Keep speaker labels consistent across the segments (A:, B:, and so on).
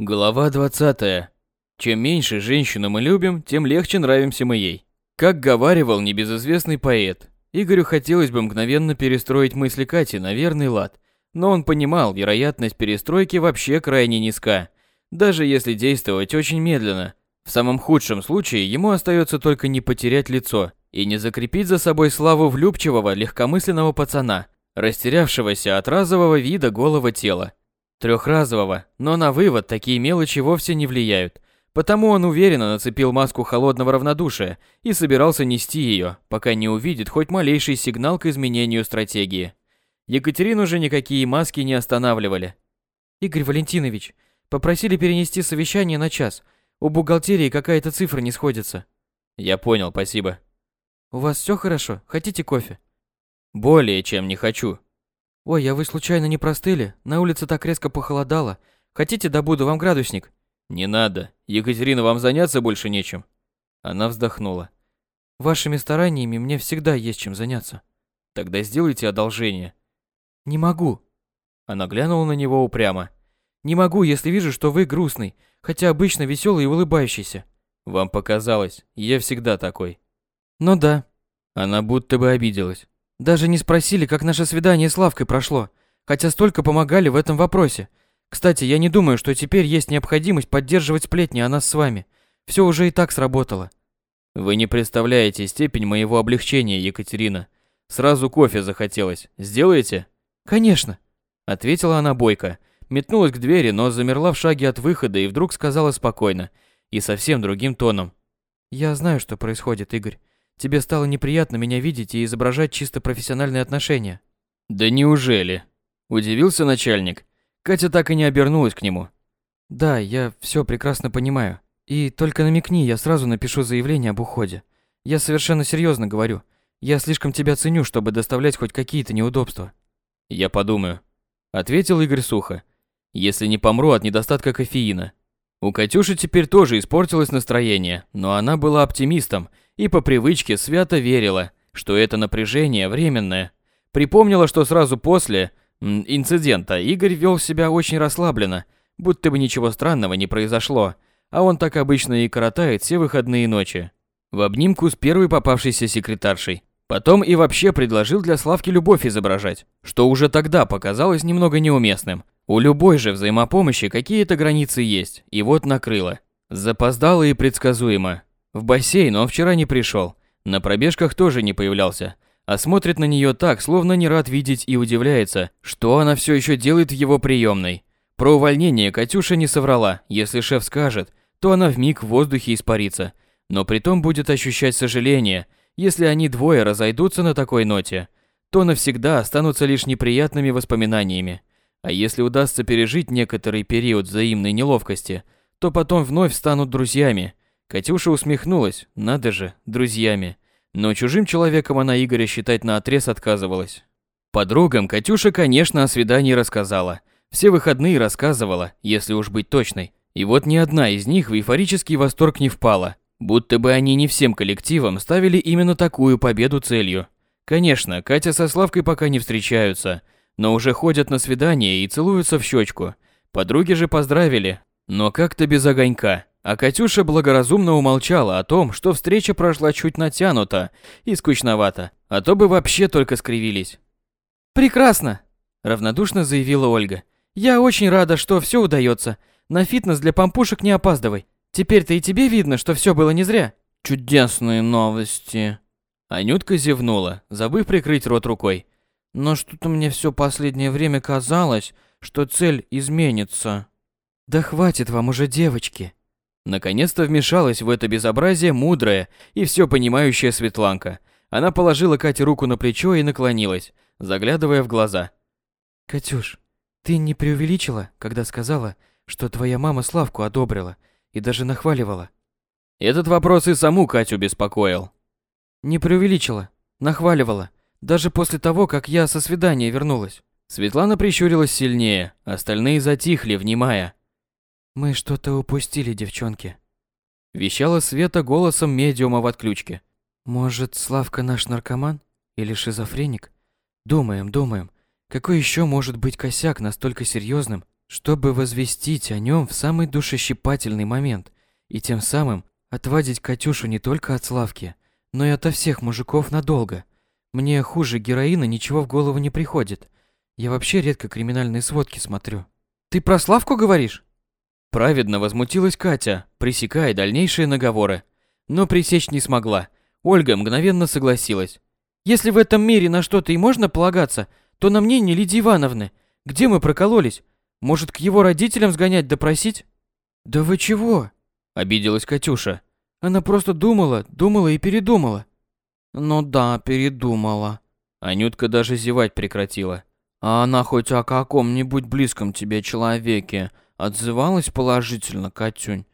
A: Глава 20. Чем меньше женщину мы любим, тем легче нравимся мы ей. Как говаривал небезызвестный поэт, Игорю хотелось бы мгновенно перестроить мысли Кати на верный лад, но он понимал, вероятность перестройки вообще крайне низка, даже если действовать очень медленно. В самом худшем случае ему остается только не потерять лицо и не закрепить за собой славу влюбчивого, легкомысленного пацана, растерявшегося от разового вида голого тела. Трехразового, но на вывод такие мелочи вовсе не влияют. Потому он уверенно нацепил маску холодного равнодушия и собирался нести ее, пока не увидит хоть малейший сигнал к изменению стратегии. Екатерину же никакие маски не останавливали.
B: «Игорь Валентинович, попросили перенести совещание на час. У бухгалтерии какая-то цифра не сходится».
A: «Я понял, спасибо».
B: «У вас все хорошо? Хотите кофе?»
A: «Более чем не хочу»,
B: «Ой, а вы случайно не простыли? На улице так резко похолодало. Хотите, добуду вам градусник?»
A: «Не надо. Екатерина, вам заняться больше нечем». Она вздохнула.
B: «Вашими стараниями мне всегда есть чем заняться».
A: «Тогда сделайте одолжение».
B: «Не могу».
A: Она глянула на него упрямо.
B: «Не могу, если вижу, что вы грустный, хотя обычно веселый и улыбающийся».
A: «Вам показалось. Я всегда такой».
B: «Ну да».
A: Она будто бы обиделась.
B: Даже не спросили, как наше свидание с Лавкой прошло, хотя столько помогали в этом вопросе. Кстати, я не думаю, что теперь есть необходимость поддерживать сплетни о нас с вами. Все уже и так сработало.
A: Вы не представляете степень моего облегчения, Екатерина. Сразу кофе захотелось. Сделаете?
B: Конечно,
A: ответила она бойко. Метнулась к двери, но замерла в шаге от выхода и вдруг сказала спокойно и совсем другим тоном:
B: "Я знаю, что происходит, Игорь. Тебе стало неприятно меня видеть и изображать чисто профессиональные отношения.
A: Да неужели? Удивился начальник. Катя так и не обернулась к нему.
B: Да, я все прекрасно понимаю. И только намекни, я сразу напишу заявление об уходе. Я совершенно серьезно говорю. Я слишком тебя ценю, чтобы доставлять хоть какие-то неудобства.
A: Я подумаю, ответил Игорь сухо. Если не помру от недостатка кофеина. У Катюши теперь тоже испортилось настроение, но она была оптимистом и по привычке свято верила, что это напряжение временное. Припомнила, что сразу после инцидента Игорь вел себя очень расслабленно, будто бы ничего странного не произошло, а он так обычно и коротает все выходные ночи. В обнимку с первой попавшейся секретаршей. Потом и вообще предложил для Славки любовь изображать, что уже тогда показалось немного неуместным. У любой же взаимопомощи какие-то границы есть, и вот накрыло. Запоздало и предсказуемо. В бассейн он вчера не пришел, на пробежках тоже не появлялся, а смотрит на нее так, словно не рад видеть и удивляется, что она все еще делает в его приемной. Про увольнение Катюша не соврала, если шеф скажет, то она вмиг в воздухе испарится, но притом будет ощущать сожаление, если они двое разойдутся на такой ноте, то навсегда останутся лишь неприятными воспоминаниями. А если удастся пережить некоторый период взаимной неловкости, то потом вновь станут друзьями. Катюша усмехнулась, надо же, друзьями. Но чужим человеком она Игоря считать на отрез отказывалась. Подругам Катюша, конечно, о свидании рассказала. Все выходные рассказывала, если уж быть точной. И вот ни одна из них в эйфорический восторг не впала. Будто бы они не всем коллективом ставили именно такую победу целью. Конечно, Катя со Славкой пока не встречаются – но уже ходят на свидание и целуются в щечку. Подруги же поздравили, но как-то без огонька. А Катюша благоразумно умолчала о том, что встреча прошла чуть натянуто и скучновато, а то бы вообще только скривились.
B: «Прекрасно!» – равнодушно заявила Ольга. «Я очень рада, что все удается. На фитнес для помпушек не опаздывай. Теперь-то и тебе видно, что все было не зря».
A: «Чудесные новости!» Анютка зевнула, забыв прикрыть рот рукой.
B: Но что-то мне все последнее время казалось, что цель изменится. Да хватит вам уже, девочки.
A: Наконец-то вмешалась в это безобразие мудрая и все понимающая Светланка. Она положила Кате руку на плечо и наклонилась, заглядывая в глаза.
B: «Катюш, ты не преувеличила, когда сказала, что твоя мама Славку одобрила и даже нахваливала?»
A: Этот вопрос и саму Катю беспокоил.
B: «Не преувеличила, нахваливала. Даже после того, как я со свидания вернулась.
A: Светлана прищурилась сильнее, остальные затихли, внимая.
B: Мы что-то упустили, девчонки.
A: Вещала Света голосом медиума в отключке.
B: Может, Славка наш наркоман или шизофреник? Думаем, думаем. Какой еще может быть косяк настолько серьезным чтобы возвестить о нем в самый душещипательный момент и тем самым отвадить Катюшу не только от Славки, но и ото всех мужиков надолго. Мне хуже героина ничего в голову не приходит. Я вообще редко криминальные сводки смотрю. Ты про Славку говоришь?
A: Праведно возмутилась Катя, пресекая дальнейшие наговоры. Но пресечь не смогла. Ольга мгновенно согласилась.
B: Если в этом мире на что-то и можно полагаться, то на мнение Лидии Ивановны. Где мы прокололись? Может, к его родителям сгонять допросить? Да вы чего? Обиделась Катюша. Она просто думала, думала и передумала. Ну да, передумала.
A: Анютка даже зевать прекратила.
B: А она хоть о каком-нибудь близком тебе человеке отзывалась положительно, Катюнь?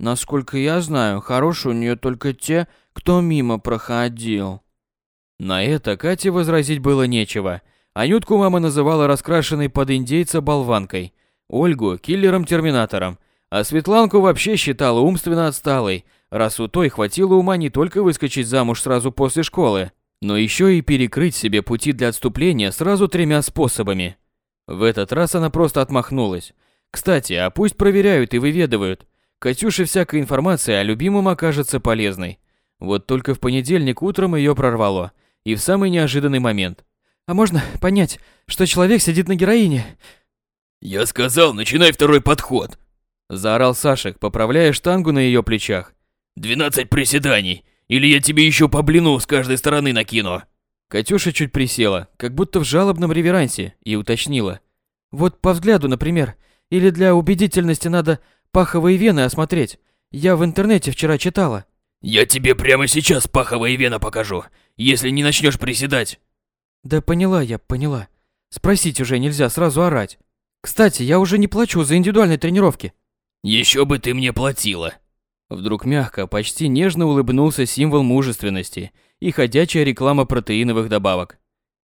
B: Насколько я знаю, хорошие у нее только те, кто мимо проходил.
A: На это Кате возразить было нечего. Анютку мама называла раскрашенной под индейца болванкой, Ольгу – киллером-терминатором, а Светланку вообще считала умственно отсталой, раз у той хватило ума не только выскочить замуж сразу после школы, но еще и перекрыть себе пути для отступления сразу тремя способами. В этот раз она просто отмахнулась. Кстати, а пусть проверяют и выведывают. Катюше всякая информация о любимом окажется полезной. Вот только в понедельник утром ее прорвало. И в самый неожиданный момент.
B: А можно понять, что человек сидит на героине?
C: Я сказал, начинай второй подход.
A: Заорал Сашек, поправляя штангу на ее плечах.
C: «Двенадцать приседаний, или я тебе еще по блину с каждой стороны накину!»
A: Катюша чуть присела, как будто в жалобном реверансе, и уточнила.
B: «Вот по взгляду, например, или для убедительности надо паховые вены осмотреть. Я в интернете вчера читала».
C: «Я тебе прямо сейчас паховые вены покажу, если не начнешь приседать».
B: «Да поняла я, поняла. Спросить уже нельзя, сразу орать. Кстати, я уже не плачу за индивидуальные тренировки».
C: «Еще бы ты мне платила!»
A: Вдруг мягко, почти нежно улыбнулся символ мужественности и ходячая реклама протеиновых добавок.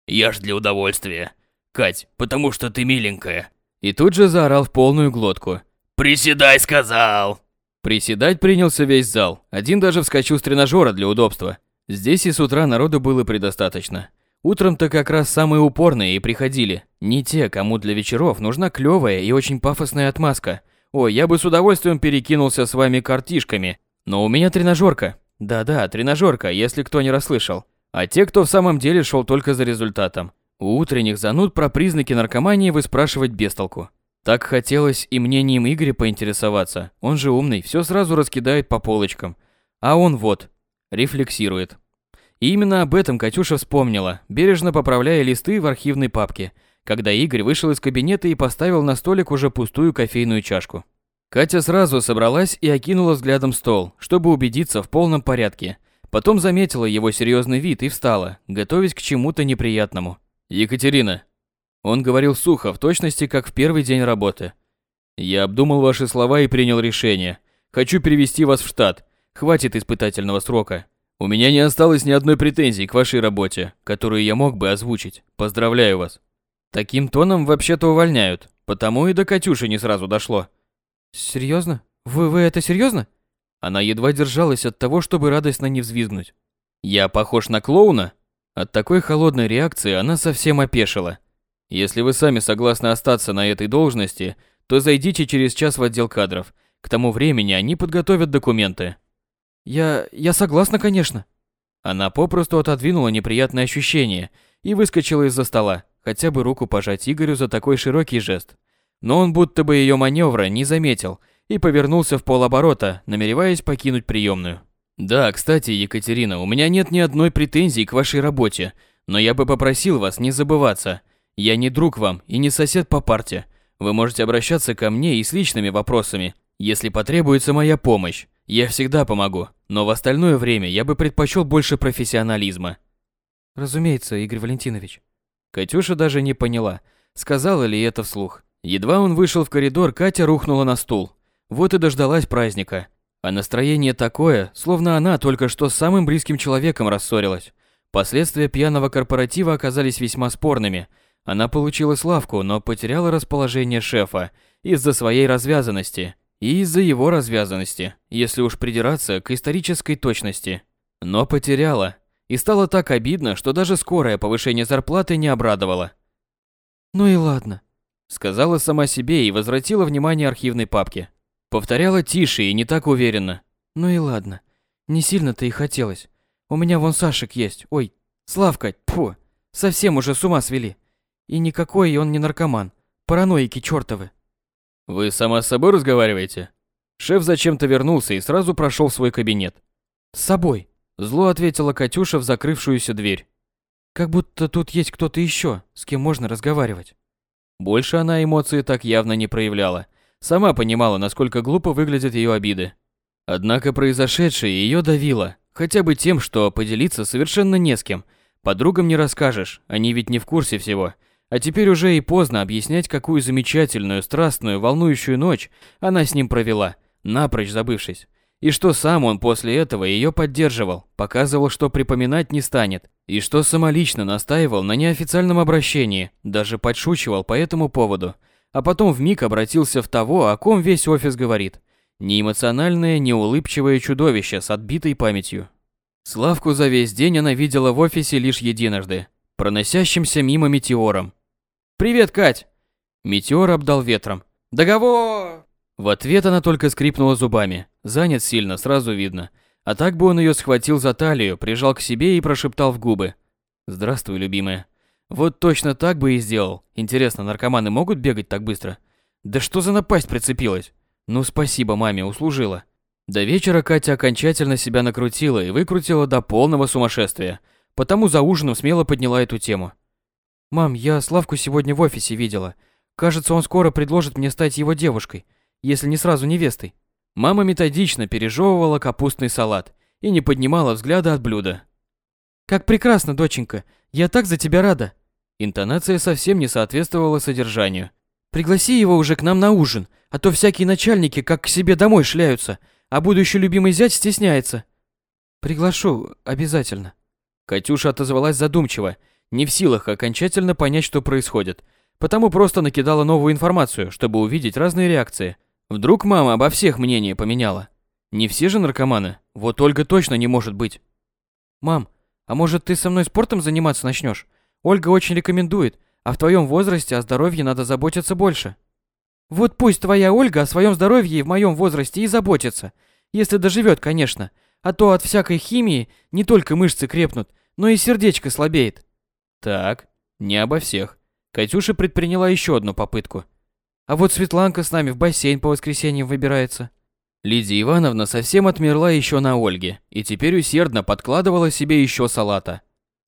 C: «Я ж для удовольствия. Кать, потому что ты миленькая».
A: И тут же заорал в полную глотку.
C: «Приседай, сказал!»
A: Приседать принялся весь зал. Один даже вскочил с тренажера для удобства. Здесь и с утра народу было предостаточно. Утром-то как раз самые упорные и приходили. Не те, кому для вечеров нужна клевая и очень пафосная отмазка. Ой, я бы с удовольствием перекинулся с вами картишками. Но у меня тренажерка. Да-да, тренажерка, если кто не расслышал. А те, кто в самом деле шел только за результатом. У утренних зануд про признаки наркомании вы спрашивать без толку. Так хотелось и мнением Игоря поинтересоваться. Он же умный, все сразу раскидает по полочкам. А он вот, рефлексирует. И именно об этом Катюша вспомнила, бережно поправляя листы в архивной папке, когда Игорь вышел из кабинета и поставил на столик уже пустую кофейную чашку. Катя сразу собралась и окинула взглядом стол, чтобы убедиться в полном порядке. Потом заметила его серьезный вид и встала, готовясь к чему-то неприятному. «Екатерина». Он говорил сухо, в точности, как в первый день работы. «Я обдумал ваши слова и принял решение. Хочу перевести вас в штат. Хватит испытательного срока. У меня не осталось ни одной претензии к вашей работе, которую я мог бы озвучить. Поздравляю вас. Таким тоном вообще-то увольняют, потому и до Катюши не сразу дошло.
B: Серьезно? Вы вы это серьезно?
A: Она едва держалась от того, чтобы радостно не взвизгнуть. Я похож на клоуна? От такой холодной реакции она совсем опешила. Если вы сами согласны остаться на этой должности, то зайдите через час в отдел кадров. К тому времени они подготовят документы.
B: Я... я согласна, конечно.
A: Она попросту отодвинула неприятное ощущение и выскочила из-за стола, хотя бы руку пожать Игорю за такой широкий жест. Но он будто бы ее маневра не заметил и повернулся в полоборота, намереваясь покинуть приемную. Да, кстати, Екатерина, у меня нет ни одной претензии к вашей работе, но я бы попросил вас не забываться. Я не друг вам и не сосед по парте. Вы можете обращаться ко мне и с личными вопросами, если потребуется моя помощь. Я всегда помогу, но в остальное время я бы предпочел больше профессионализма.
B: Разумеется, Игорь Валентинович.
A: Катюша даже не поняла, сказала ли это вслух. Едва он вышел в коридор, Катя рухнула на стул. Вот и дождалась праздника. А настроение такое, словно она только что с самым близким человеком рассорилась. Последствия пьяного корпоратива оказались весьма спорными. Она получила славку, но потеряла расположение шефа из-за своей развязанности и из-за его развязанности, если уж придираться к исторической точности. Но потеряла. И стало так обидно, что даже скорое повышение зарплаты не обрадовало.
B: «Ну и ладно»,
A: сказала сама себе и возвратила внимание архивной папке. Повторяла тише и не так уверенно.
B: Ну и ладно. Не сильно-то и хотелось. У меня вон Сашек есть. Ой, Славка, фу, совсем уже с ума свели. И никакой он не наркоман. Параноики чертовы.
A: Вы сама с собой разговариваете? Шеф зачем-то вернулся и сразу прошел в свой кабинет.
B: С собой.
A: Зло ответила Катюша в закрывшуюся дверь.
B: Как будто тут есть кто-то еще, с кем можно разговаривать.
A: Больше она эмоции так явно не проявляла. Сама понимала, насколько глупо выглядят ее обиды. Однако произошедшее ее давило, хотя бы тем, что поделиться совершенно не с кем. Подругам не расскажешь, они ведь не в курсе всего. А теперь уже и поздно объяснять, какую замечательную, страстную, волнующую ночь она с ним провела, напрочь забывшись. И что сам он после этого ее поддерживал, показывал, что припоминать не станет, и что самолично настаивал на неофициальном обращении, даже подшучивал по этому поводу, а потом вмиг обратился в того, о ком весь офис говорит. Неэмоциональное, неулыбчивое чудовище с отбитой памятью. Славку за весь день она видела в офисе лишь единожды, проносящимся мимо метеором. «Привет, Кать!» Метеор обдал ветром. «Договор!» В ответ она только скрипнула зубами. Занят сильно, сразу видно. А так бы он ее схватил за талию, прижал к себе и прошептал в губы. «Здравствуй, любимая». Вот точно так бы и сделал. Интересно, наркоманы могут бегать так быстро? Да что за напасть прицепилась? Ну спасибо маме, услужила. До вечера Катя окончательно себя накрутила и выкрутила до полного сумасшествия. Потому за ужином смело подняла эту тему.
B: «Мам, я Славку сегодня в офисе видела. Кажется, он скоро предложит мне стать его девушкой если не сразу невестой.
A: Мама методично пережевывала капустный салат и не поднимала взгляда от блюда.
B: «Как прекрасно, доченька! Я так за тебя рада!»
A: Интонация совсем не соответствовала содержанию.
B: «Пригласи его уже к нам на ужин, а то всякие начальники как к себе домой шляются, а будущий любимый зять стесняется». «Приглашу, обязательно».
A: Катюша отозвалась задумчиво, не в силах окончательно понять, что происходит, потому просто накидала новую информацию, чтобы увидеть разные реакции – Вдруг мама обо всех мнение поменяла? Не все же наркоманы. Вот Ольга точно не может быть.
B: Мам, а может ты со мной спортом заниматься начнешь? Ольга очень рекомендует, а в твоем возрасте о здоровье надо заботиться больше. Вот пусть твоя Ольга о своем здоровье и в моем возрасте и заботится. Если доживет, конечно. А то от всякой химии не только мышцы крепнут, но и сердечко слабеет.
A: Так, не обо всех. Катюша предприняла еще одну попытку.
B: А вот Светланка с нами в бассейн по воскресеньям выбирается.
A: Лидия Ивановна совсем отмерла еще на Ольге и теперь усердно подкладывала себе еще салата.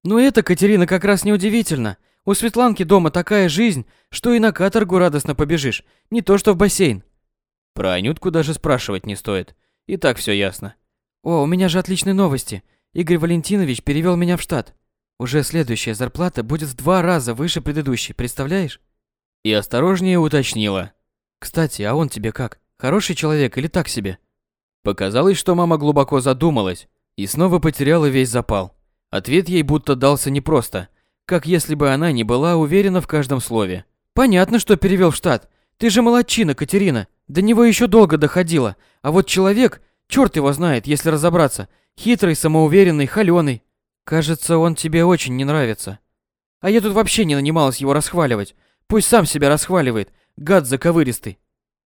B: Ну это, Катерина, как раз неудивительно. У Светланки дома такая жизнь, что и на каторгу радостно побежишь, не то что в бассейн.
A: Про Анютку даже спрашивать не стоит. И так все ясно.
B: О, у меня же отличные новости. Игорь Валентинович перевел меня в штат. Уже следующая зарплата будет в два раза выше предыдущей, представляешь?
A: и осторожнее уточнила.
B: «Кстати, а он тебе как? Хороший человек или так себе?»
A: Показалось, что мама глубоко задумалась и снова потеряла весь запал. Ответ ей будто дался непросто, как если бы она не была уверена в каждом слове.
B: «Понятно, что перевел в штат. Ты же молодчина, Катерина. До него еще долго доходило. А вот человек, черт его знает, если разобраться, хитрый, самоуверенный, холеный. Кажется, он тебе очень не нравится. А я тут вообще не нанималась его расхваливать. Пусть сам себя расхваливает, гад заковыристый.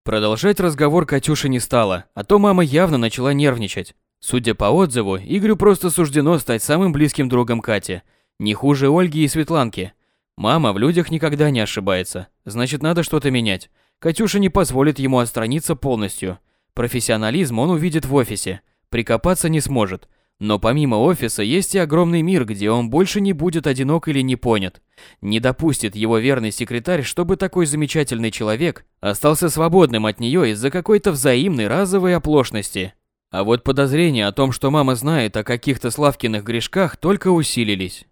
A: Продолжать разговор Катюша не стала, а то мама явно начала нервничать. Судя по отзыву, Игорю просто суждено стать самым близким другом Кати, не хуже Ольги и Светланки. Мама в людях никогда не ошибается, значит надо что-то менять. Катюша не позволит ему отстраниться полностью. Профессионализм он увидит в офисе, прикопаться не сможет, но помимо офиса есть и огромный мир, где он больше не будет одинок или не понят. Не допустит его верный секретарь, чтобы такой замечательный человек остался свободным от нее из-за какой-то взаимной разовой оплошности. А вот подозрения о том, что мама знает о каких-то Славкиных грешках, только усилились.